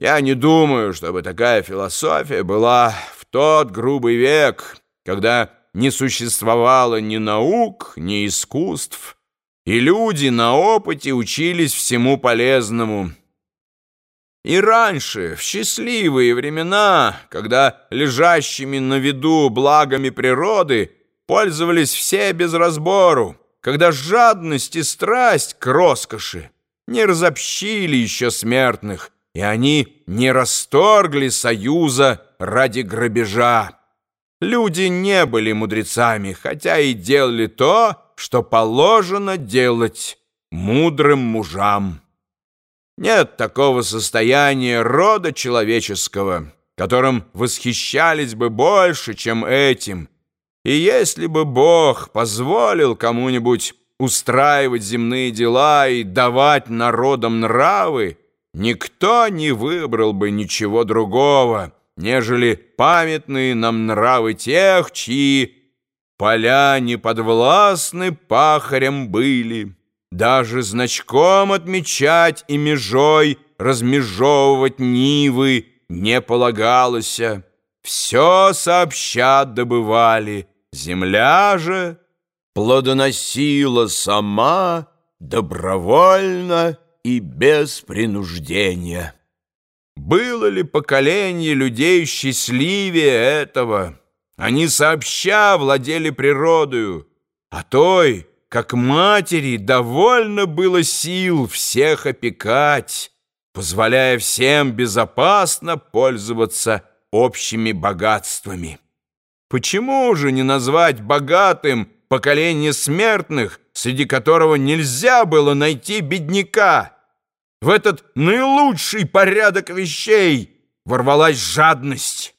Я не думаю, чтобы такая философия была в тот грубый век, когда не существовало ни наук, ни искусств, и люди на опыте учились всему полезному. И раньше, в счастливые времена, когда лежащими на виду благами природы пользовались все без разбору, когда жадность и страсть к роскоши не разобщили еще смертных, и они не расторгли союза ради грабежа. Люди не были мудрецами, хотя и делали то, что положено делать мудрым мужам. Нет такого состояния рода человеческого, которым восхищались бы больше, чем этим. И если бы Бог позволил кому-нибудь устраивать земные дела и давать народам нравы, никто не выбрал бы ничего другого, нежели памятные нам нравы тех, чьи поля не подвластны пахарям были. Даже значком отмечать и межой размежевывать нивы не полагалось. Все сообща добывали, земля же плодоносила сама добровольно и без принуждения. Было ли поколение людей счастливее этого? Они сообща владели природою, а той, как матери, довольно было сил всех опекать, позволяя всем безопасно пользоваться общими богатствами. Почему же не назвать богатым поколение смертных, среди которого нельзя было найти бедняка? В этот наилучший порядок вещей ворвалась жадность.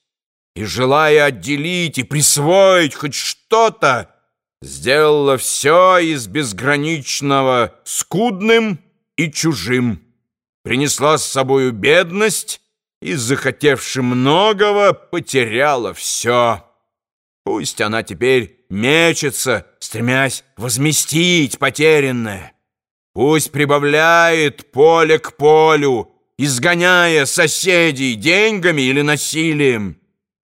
И, желая отделить и присвоить хоть что-то, сделала все из безграничного скудным и чужим. Принесла с собою бедность и, захотевши многого, потеряла все. Пусть она теперь мечется, стремясь возместить потерянное. Пусть прибавляет поле к полю, изгоняя соседей деньгами или насилием.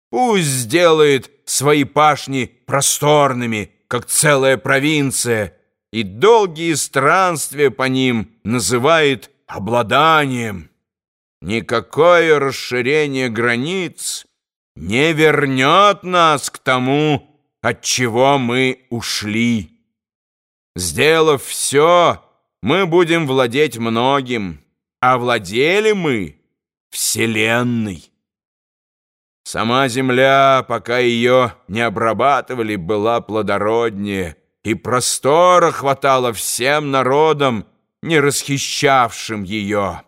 Пусть сделает свои пашни просторными, как целая провинция, и долгие странствия по ним называет обладанием. Никакое расширение границ не вернет нас к тому, от чего мы ушли. Сделав все, мы будем владеть многим, а владели мы Вселенной. Сама земля, пока ее не обрабатывали, была плодороднее, и простора хватало всем народам, не расхищавшим ее.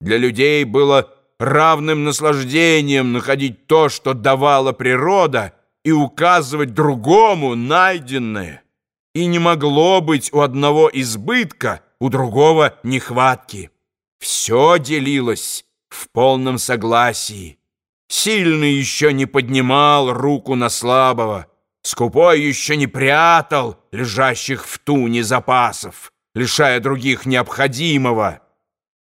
Для людей было равным наслаждением находить то, что давала природа, и указывать другому найденное и не могло быть у одного избытка, у другого нехватки. Все делилось в полном согласии. Сильный еще не поднимал руку на слабого, скупой еще не прятал лежащих в туне запасов, лишая других необходимого.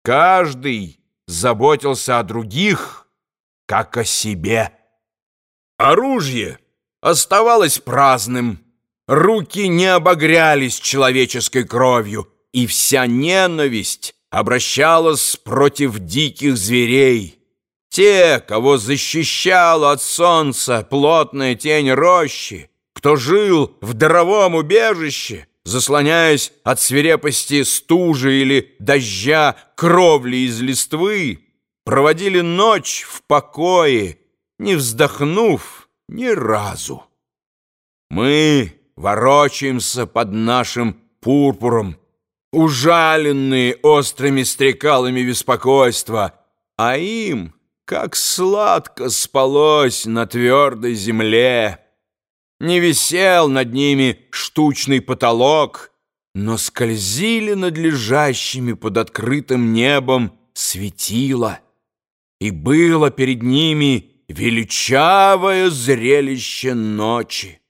Каждый заботился о других, как о себе. Оружие оставалось праздным, Руки не обогрялись человеческой кровью, и вся ненависть обращалась против диких зверей. Те, кого защищала от солнца плотная тень рощи, кто жил в даровом убежище, заслоняясь от свирепости стужи или дождя кровли из листвы, проводили ночь в покое, не вздохнув ни разу. Мы ворочаемся под нашим пурпуром, ужаленные острыми стрекалами беспокойства, а им, как сладко спалось на твердой земле. Не висел над ними штучный потолок, но скользили над лежащими под открытым небом светило, и было перед ними величавое зрелище ночи.